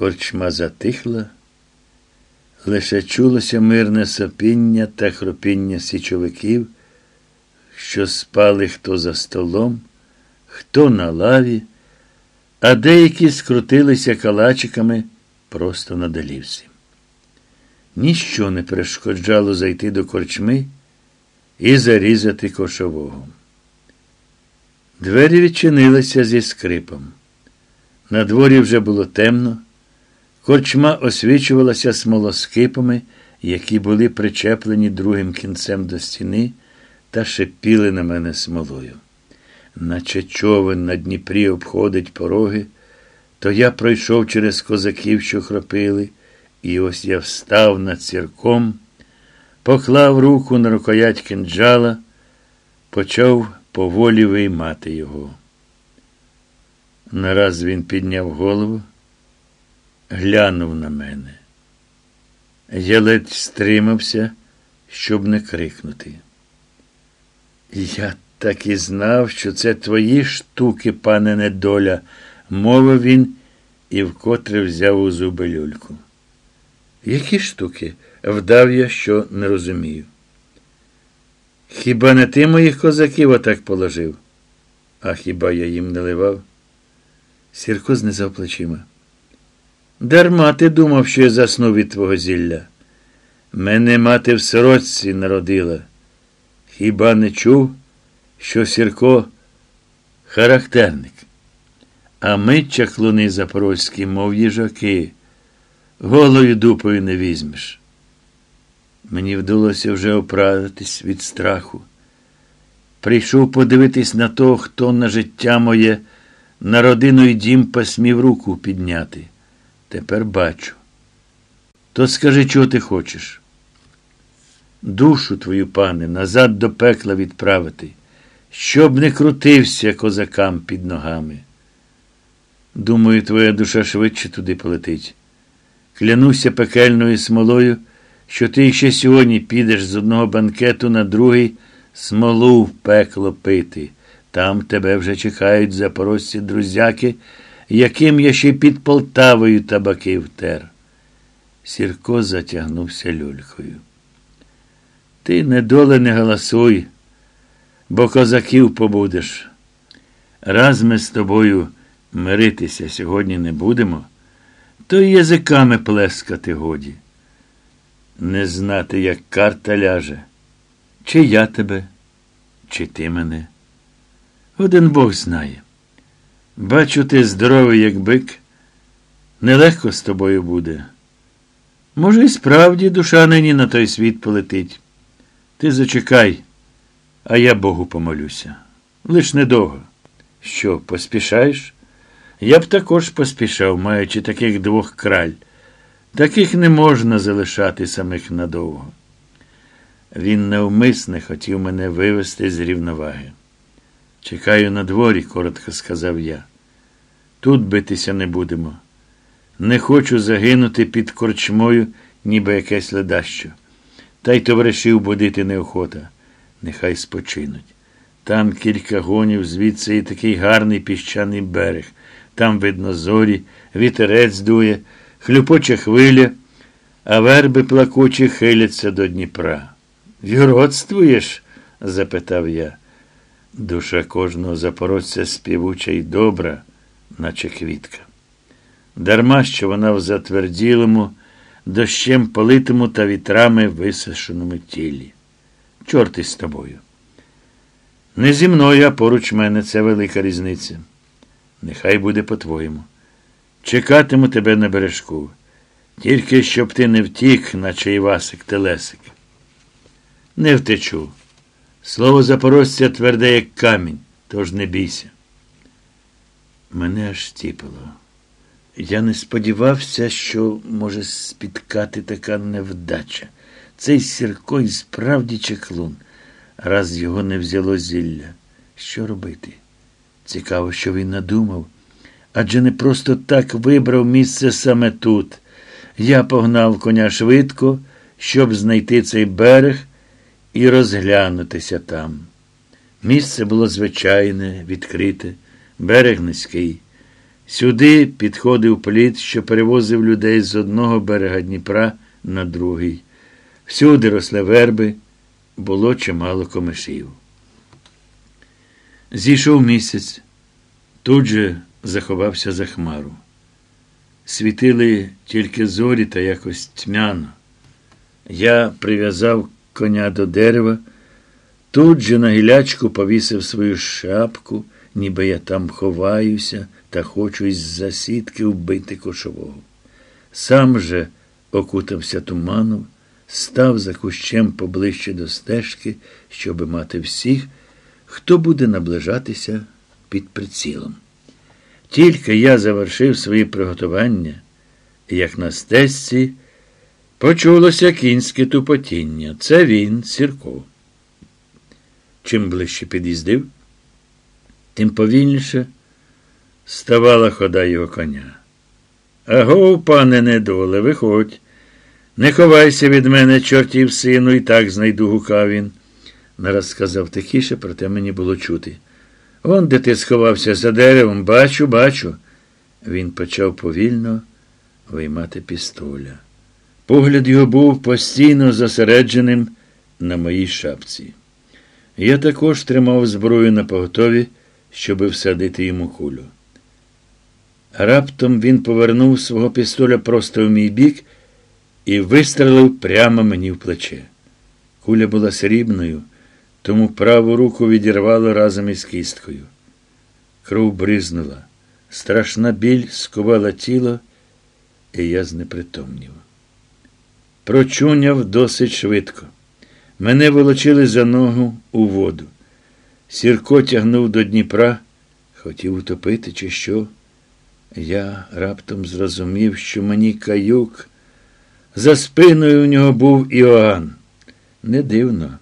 Корчма затихла, лише чулося мирне сопіння та хропіння січовиків, що спали хто за столом, хто на лаві, а деякі скрутилися калачиками просто на долівці. Ніщо не перешкоджало зайти до корчми і зарізати кошового. Двері відчинилися зі скрипом. На дворі вже було темно. Корчма освічувалася смолоскипами, які були причеплені другим кінцем до стіни та шипіли на мене смолою. Наче човен на Дніпрі обходить пороги, то я пройшов через козаків, що хропили, і ось я встав над цірком, поклав руку на рукоять кинджала, почав поволі виймати його. Нараз він підняв голову, глянув на мене. Я ледь стримався, щоб не крикнути. Я так і знав, що це твої штуки, пане недоля, мовив він і вкотре взяв у зуби люльку. Які штуки? вдав я, що не розумію. Хіба не ти моїх козаків отак положив? А хіба я їм не ливав? Сірко знизав плечима. Дарма ти думав, що я заснув від твого зілля. Мене мати в сорочці народила. Хіба не чув, що Сірко характерник? А ми, чаклуни запорозькі, мов їжаки, голою дупою не візьмеш. Мені вдалося вже оправитись від страху. Прийшов подивитись на того, хто на життя моє, на родину і дім посмів руку підняти. Тепер бачу. То скажи, чого ти хочеш? Душу твою, пане, назад до пекла відправити, щоб не крутився козакам під ногами. Думаю, твоя душа швидше туди полетить. Клянуся пекельною смолою, що ти ще сьогодні підеш з одного банкету на другий смолу в пекло пити. Там тебе вже чекають запорожці друзяки, яким я ще під Полтавою табаки втер. Сірко затягнувся люлькою. Ти недоле не голосуй, бо козаків побудеш. Раз ми з тобою миритися сьогодні не будемо, то й язиками плескати годі. Не знати, як карта ляже, чи я тебе, чи ти мене. Один Бог знає. Бачу, ти здоровий, як бик. Нелегко з тобою буде. Може, і справді душа нині на той світ полетить. Ти зачекай, а я Богу помолюся. Лиш недовго. Що, поспішаєш? Я б також поспішав, маючи таких двох краль. Таких не можна залишати самих надовго. Він навмисне хотів мене вивести з рівноваги. Чекаю на дворі, коротко сказав я. Тут битися не будемо. Не хочу загинути під корчмою, ніби якесь ледащо. Та й товаришів будити неохота. Нехай спочинуть. Там кілька гонів, звідси і такий гарний піщаний берег. Там, видно, зорі, вітерець дує, хлюпоче хвиля, а верби плакучі хиляться до Дніпра. Віродствуєш? запитав я. Душа кожного запорожця співуча й добра, наче квітка. Дарма що вона в затверділому, дощем политому та вітрами висушеному тілі. Чорти з тобою. Не зі мною, а поруч мене це велика різниця. Нехай буде по-твоєму. Чекатиму тебе на бережку. Тільки щоб ти не втік, наче Івасик Телесик. Не втечу. Слово запорожця тверде, як камінь, тож не бійся. Мене аж тіпало. Я не сподівався, що може спіткати така невдача. Цей Сірко і справді чеклун, раз його не взяло зілля. Що робити? Цікаво, що він надумав. Адже не просто так вибрав місце саме тут. Я погнав коня швидко, щоб знайти цей берег і розглянутися там. Місце було звичайне, відкрите, берег низький. Сюди підходив плід, що перевозив людей з одного берега Дніпра на другий. Всюди росли верби, було чимало комишів. Зійшов місяць, тут же заховався за хмару. Світили тільки зорі та якось тьмяно. Я прив'язав коня до дерева, тут же на гілячку повісив свою шапку, ніби я там ховаюся та хочу із засідки вбити кошового. Сам же окутався туманом, став за кущем поближче до стежки, щоби мати всіх, хто буде наближатися під прицілом. Тільки я завершив свої приготування, як на стежці почулося кінське тупотіння. Це він, Сірко. Чим ближче під'їздив, тим повільніше ставала хода його коня. Агов, пане недоле, виходь. Не ховайся від мене, чортів сину, і так знайду, гукав він. Нараз сказав тихіше, проте мені було чути. Он, де ти сховався за деревом, бачу, бачу. Він почав повільно виймати пістоля. Погляд його був постійно зосередженим на моїй шапці. Я також тримав зброю на поготові, щоби всадити йому кулю. Раптом він повернув свого пістоля просто в мій бік і вистрелив прямо мені в плече. Куля була срібною, тому праву руку відірвало разом із кісткою. Кров бризнула, страшна біль скувала тіло, і я знепритомнів. Прочуняв досить швидко. Мене волочили за ногу у воду. Сірко тягнув до Дніпра, хотів утопити, чи що. Я раптом зрозумів, що мені каюк. За спиною у нього був Іоанн. Не дивно.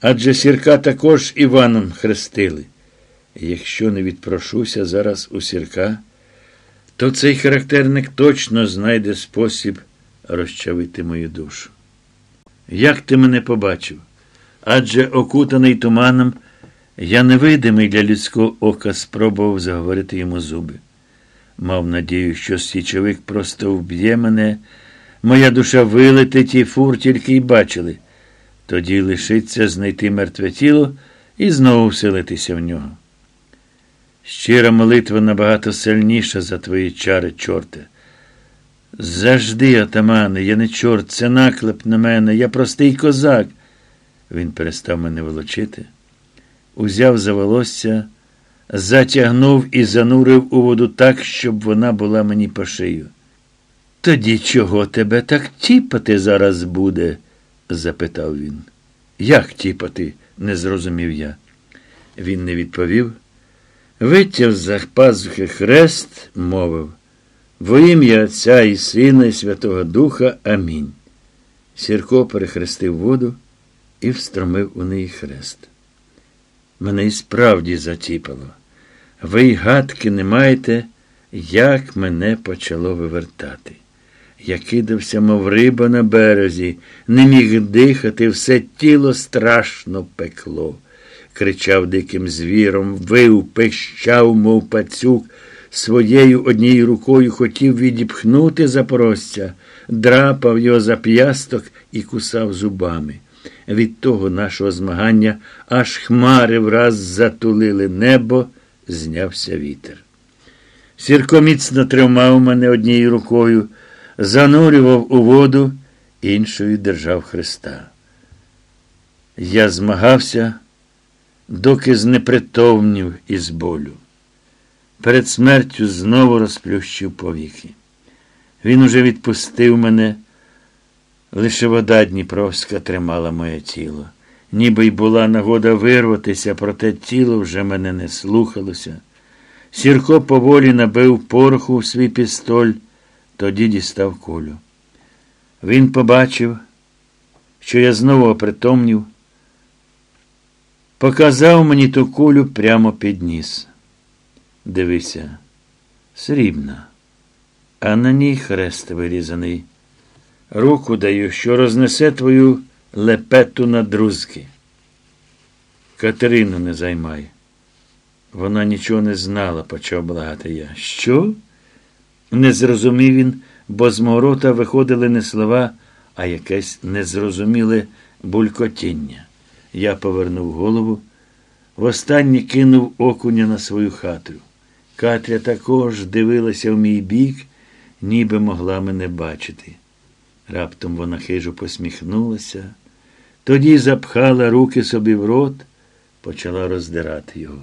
Адже сірка також Іваном хрестили. Якщо не відпрошуся зараз у сірка, то цей характерник точно знайде спосіб розчавити мою душу. Як ти мене побачив? Адже окутаний туманом, я невидимий для людського ока спробував заговорити йому зуби. Мав надію, що січовик просто вб'є мене, моя душа вилетить і фур тільки й бачили. Тоді лишиться знайти мертве тіло і знову вселитися в нього. Щира молитва набагато сильніша за твої чари, чорте. Завжди, отамане, я не чорт, це наклеп на мене, я простий козак. Він перестав мене волочити, узяв за волосся, затягнув і занурив у воду так, щоб вона була мені по шию. Тоді чого тебе так тіпати зараз буде? запитав він. Як тіпати? не зрозумів я. Він не відповів. Витяв за пазухи хрест, мовив. Во ім'я Отця і Сина, і Святого Духа. Амінь. Сірко перехрестив воду і встромив у неї хрест. Мене і справді затіпало. Ви й гадки не маєте, як мене почало вивертати. Я кидався, мов риба на березі, не міг дихати, все тіло страшно пекло. Кричав диким звіром, вив, пищав, мов пацюк, своєю однією рукою хотів відіпхнути запорожця, драпав його за п'ясток і кусав зубами. Від того нашого змагання аж хмари враз затулили небо, знявся вітер. Сірко міцно тримав мене однією рукою занурював у воду, іншою держав Христа. Я змагався, доки знепритомнів із болю. Перед смертю знову розплющив повіки. Він уже відпустив мене, лише вода Дніпровська тримала моє тіло. Ніби й була нагода вирватися, проте тіло вже мене не слухалося. Сірко поволі набив пороху в свій пістоль тоді дістав кулю. Він побачив, що я знову опритомнів, показав мені ту кулю прямо під ніс. Дивися, срібна, а на ній хрест вирізаний. Руку даю, що рознесе твою лепету на друзки. Катерину не займай. Вона нічого не знала, почав благати я. Що? Не зрозумів він, бо з мого рота виходили не слова, а якесь незрозуміле булькотіння. Я повернув голову, востаннє кинув окуня на свою хату. Катря також дивилася в мій бік, ніби могла мене бачити. Раптом вона хижо посміхнулася, тоді запхала руки собі в рот, почала роздирати його.